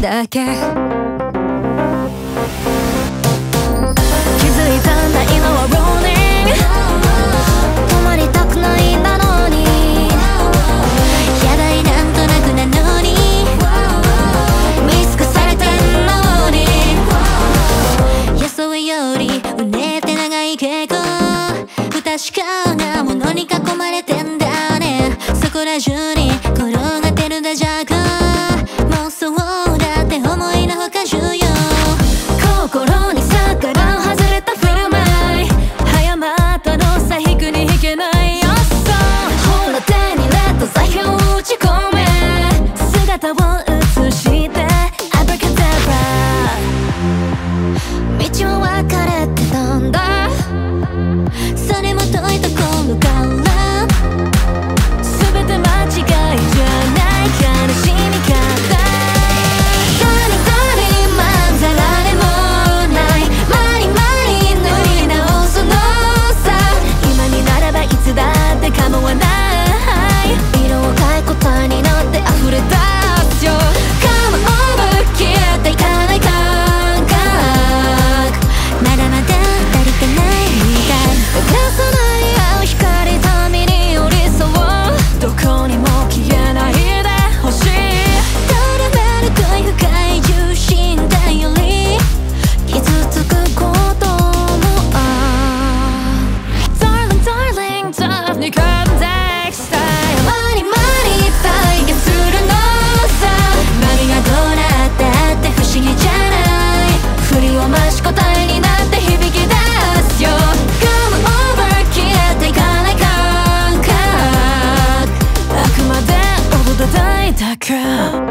だけ。The crowd